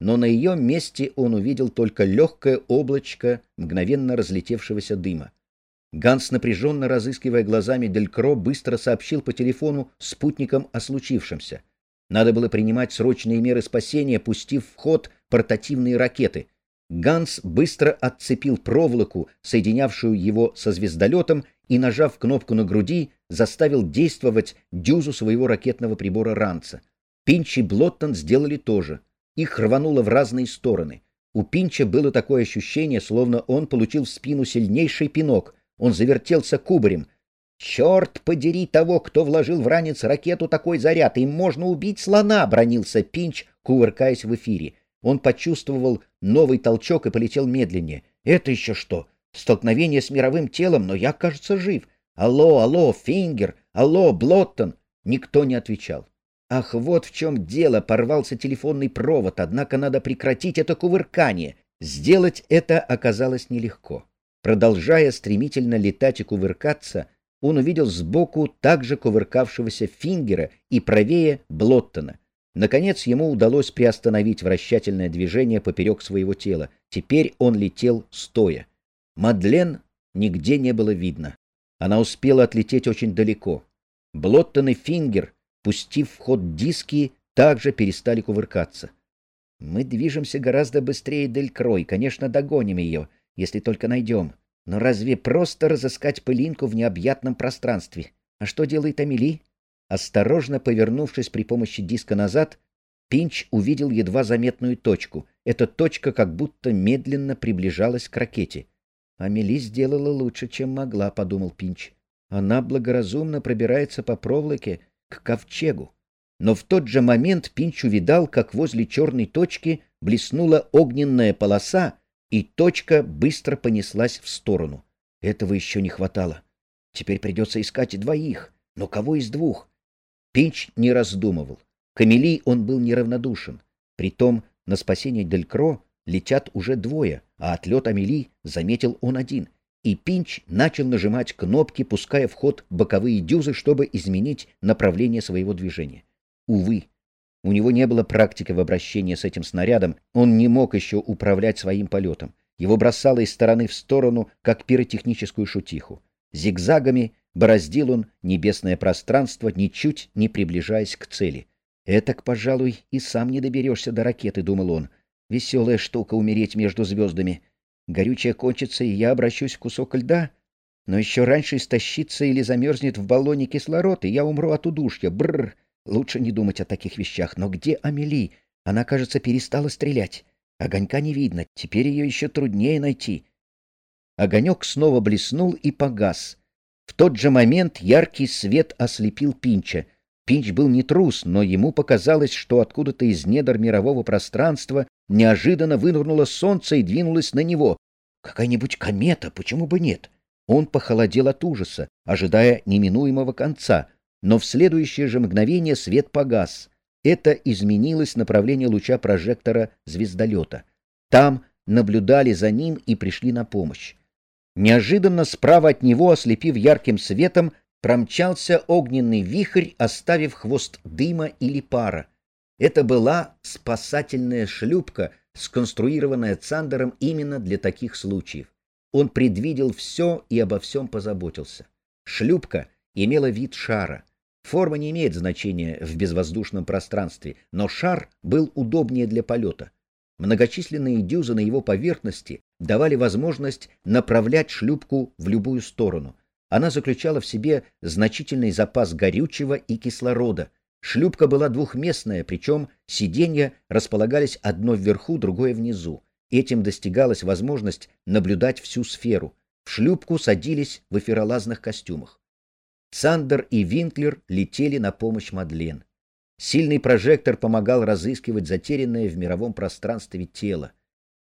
но на ее месте он увидел только легкое облачко мгновенно разлетевшегося дыма. Ганс, напряженно разыскивая глазами Делькро, быстро сообщил по телефону спутникам о случившемся. Надо было принимать срочные меры спасения, пустив в ход портативные ракеты. Ганс быстро отцепил проволоку, соединявшую его со звездолетом, и, нажав кнопку на груди, заставил действовать дюзу своего ракетного прибора ранца. Пинч и Блоттон сделали то же. Их рвануло в разные стороны. У Пинча было такое ощущение, словно он получил в спину сильнейший пинок. Он завертелся кубарем. «Черт подери того, кто вложил в ранец ракету такой заряд! Им можно убить слона!» — бронился Пинч, кувыркаясь в эфире. Он почувствовал новый толчок и полетел медленнее. «Это еще что? Столкновение с мировым телом, но я, кажется, жив. Алло, алло, Фингер! Алло, Блоттон!» Никто не отвечал. Ах, вот в чем дело, порвался телефонный провод, однако надо прекратить это кувыркание. Сделать это оказалось нелегко. Продолжая стремительно летать и кувыркаться, он увидел сбоку также кувыркавшегося Фингера и правее Блоттона. Наконец ему удалось приостановить вращательное движение поперек своего тела. Теперь он летел стоя. Мадлен нигде не было видно. Она успела отлететь очень далеко. Блоттон и Фингер, пустив в ход диски, также перестали кувыркаться. Мы движемся гораздо быстрее Делькрой, конечно, догоним ее, если только найдем. Но разве просто разыскать пылинку в необъятном пространстве? А что делает Амели? Осторожно повернувшись при помощи диска назад, Пинч увидел едва заметную точку. Эта точка как будто медленно приближалась к ракете. «Амели сделала лучше, чем могла», — подумал Пинч. «Она благоразумно пробирается по проволоке к ковчегу». Но в тот же момент Пинч увидал, как возле черной точки блеснула огненная полоса, и точка быстро понеслась в сторону. Этого еще не хватало. Теперь придется искать двоих. Но кого из двух? Пинч не раздумывал. К Амели он был неравнодушен. Притом на спасение Делькро летят уже двое, а отлет Амели заметил он один. И Пинч начал нажимать кнопки, пуская в ход боковые дюзы, чтобы изменить направление своего движения. Увы, у него не было практики в обращении с этим снарядом, он не мог еще управлять своим полетом. Его бросало из стороны в сторону, как пиротехническую шутиху. Зигзагами бороздил он небесное пространство, ничуть не приближаясь к цели. «Этак, пожалуй, и сам не доберешься до ракеты», — думал он. «Веселая штука умереть между звездами. Горючее кончится, и я обращусь в кусок льда. Но еще раньше истощится или замерзнет в баллоне кислород, и я умру от удушья. Бррр!» Лучше не думать о таких вещах. Но где Амели? Она, кажется, перестала стрелять. Огонька не видно. Теперь ее еще труднее найти. Огонек снова блеснул и погас. В тот же момент яркий свет ослепил Пинча. Пинч был не трус, но ему показалось, что откуда-то из недр мирового пространства неожиданно вынырнуло солнце и двинулось на него. Какая-нибудь комета, почему бы нет? Он похолодел от ужаса, ожидая неминуемого конца — но в следующее же мгновение свет погас. Это изменилось направление луча прожектора звездолета. Там наблюдали за ним и пришли на помощь. Неожиданно справа от него, ослепив ярким светом, промчался огненный вихрь, оставив хвост дыма или пара. Это была спасательная шлюпка, сконструированная Цандером именно для таких случаев. Он предвидел все и обо всем позаботился. Шлюпка имела вид шара. Форма не имеет значения в безвоздушном пространстве, но шар был удобнее для полета. Многочисленные дюзы на его поверхности давали возможность направлять шлюпку в любую сторону. Она заключала в себе значительный запас горючего и кислорода. Шлюпка была двухместная, причем сиденья располагались одно вверху, другое внизу. Этим достигалась возможность наблюдать всю сферу. В шлюпку садились в эфиролазных костюмах. Сандер и Винклер летели на помощь Мадлен. Сильный прожектор помогал разыскивать затерянное в мировом пространстве тело.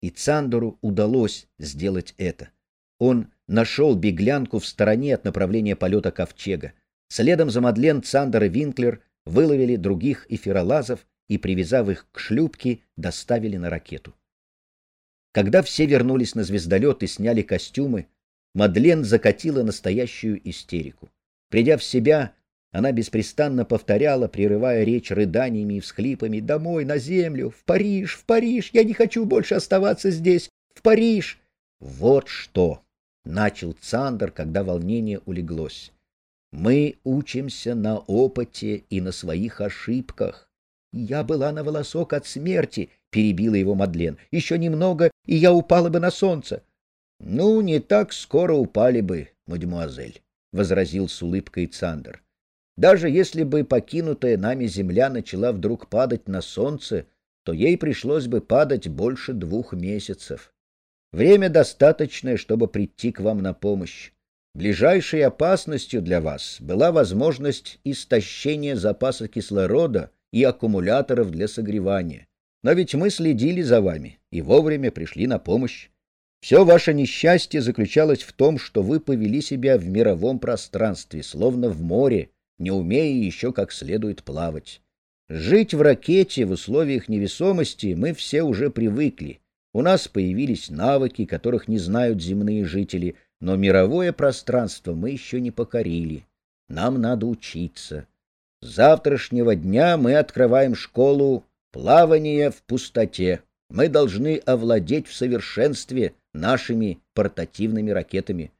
И Цандеру удалось сделать это. Он нашел беглянку в стороне от направления полета ковчега. Следом за Мадлен Цандер и Винклер выловили других эфиролазов и, привязав их к шлюпке, доставили на ракету. Когда все вернулись на звездолет и сняли костюмы, Мадлен закатила настоящую истерику. Придя в себя, Она беспрестанно повторяла, прерывая речь рыданиями и всхлипами, «Домой, на землю, в Париж, в Париж! Я не хочу больше оставаться здесь! В Париж!» «Вот что!» — начал Цандер, когда волнение улеглось. «Мы учимся на опыте и на своих ошибках. Я была на волосок от смерти, — перебила его Мадлен. Еще немного, и я упала бы на солнце. — Ну, не так скоро упали бы, мадемуазель, — возразил с улыбкой Цандер. — Даже если бы покинутая нами земля начала вдруг падать на солнце, то ей пришлось бы падать больше двух месяцев. Время достаточное, чтобы прийти к вам на помощь. Ближайшей опасностью для вас была возможность истощения запаса кислорода и аккумуляторов для согревания. Но ведь мы следили за вами и вовремя пришли на помощь. Все ваше несчастье заключалось в том, что вы повели себя в мировом пространстве, словно в море, не умея еще как следует плавать. Жить в ракете в условиях невесомости мы все уже привыкли. У нас появились навыки, которых не знают земные жители, но мировое пространство мы еще не покорили. Нам надо учиться. С завтрашнего дня мы открываем школу плавания в пустоте. Мы должны овладеть в совершенстве нашими портативными ракетами.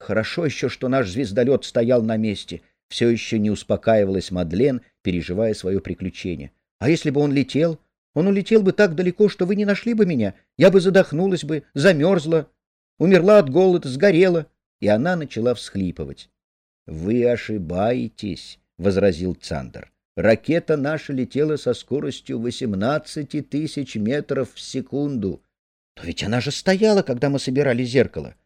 Хорошо еще, что наш звездолет стоял на месте. Все еще не успокаивалась Мадлен, переживая свое приключение. А если бы он летел? Он улетел бы так далеко, что вы не нашли бы меня. Я бы задохнулась бы, замерзла, умерла от голода, сгорела. И она начала всхлипывать. — Вы ошибаетесь, — возразил Цандер. Ракета наша летела со скоростью 18 тысяч метров в секунду. Но ведь она же стояла, когда мы собирали зеркало.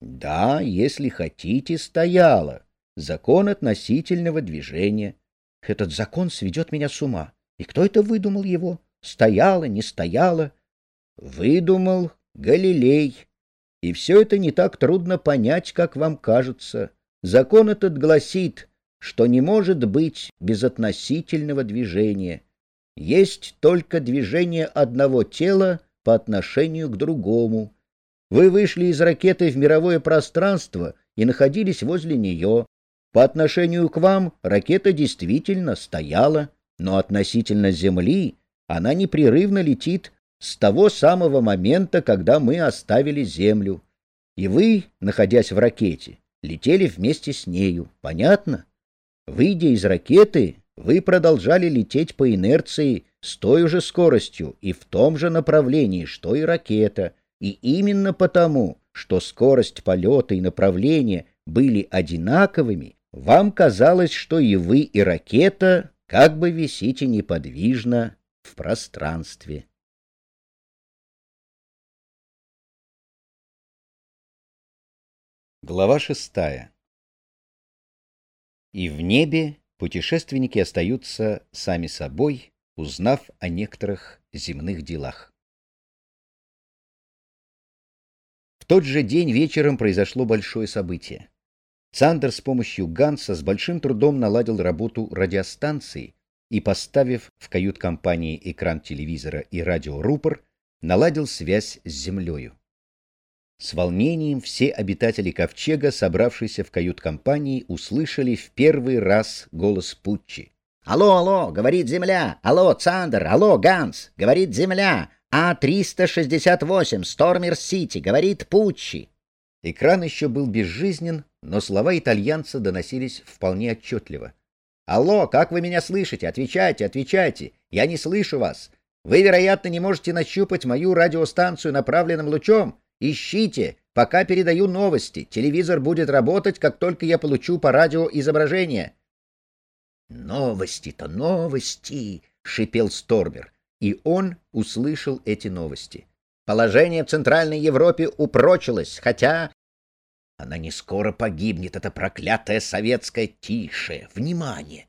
Да, если хотите, стояла. Закон относительного движения. Этот закон сведет меня с ума. И кто это выдумал его? Стояла, не стояла? Выдумал Галилей. И все это не так трудно понять, как вам кажется. Закон этот гласит — что не может быть безотносительного движения. Есть только движение одного тела по отношению к другому. Вы вышли из ракеты в мировое пространство и находились возле нее. По отношению к вам ракета действительно стояла, но относительно Земли она непрерывно летит с того самого момента, когда мы оставили Землю. И вы, находясь в ракете, летели вместе с нею. Понятно? Выйдя из ракеты, вы продолжали лететь по инерции с той же скоростью и в том же направлении, что и ракета, и именно потому, что скорость полета и направление были одинаковыми, вам казалось, что и вы, и ракета как бы висите неподвижно в пространстве. Глава шестая и в небе путешественники остаются сами собой, узнав о некоторых земных делах. В тот же день вечером произошло большое событие. Сандер с помощью Ганса с большим трудом наладил работу радиостанции и, поставив в кают-компании экран телевизора и радиорупор, наладил связь с землею. С волнением все обитатели ковчега, собравшиеся в кают-компании, услышали в первый раз голос Путчи. «Алло, алло!» — говорит земля. «Алло, Цандер! Алло, Ганс!» — говорит земля. «А-368, Стормер-Сити!» — говорит Путчи. Экран еще был безжизнен, но слова итальянца доносились вполне отчетливо. «Алло, как вы меня слышите? Отвечайте, отвечайте! Я не слышу вас! Вы, вероятно, не можете нащупать мою радиостанцию направленным лучом?» Ищите, пока передаю новости. Телевизор будет работать, как только я получу по радио изображение. Новости-то новости, шипел Стормер, и он услышал эти новости. Положение в Центральной Европе упрочилось, хотя она не скоро погибнет, эта проклятая советская тише. Внимание!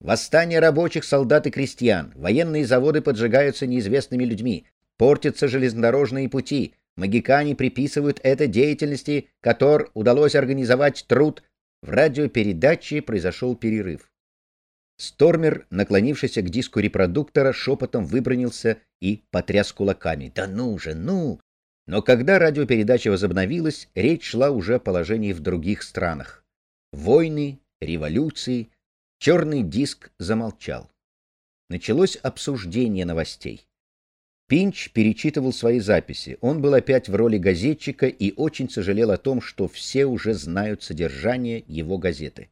Восстание рабочих, солдат и крестьян. Военные заводы поджигаются неизвестными людьми. Портятся железнодорожные пути. Магикане приписывают это деятельности, которой удалось организовать труд. В радиопередаче произошел перерыв. Стормер, наклонившийся к диску репродуктора, шепотом выбронился и потряс кулаками. «Да ну же, ну!» Но когда радиопередача возобновилась, речь шла уже о положении в других странах. Войны, революции, Черный диск замолчал. Началось обсуждение новостей. Пинч перечитывал свои записи. Он был опять в роли газетчика и очень сожалел о том, что все уже знают содержание его газеты.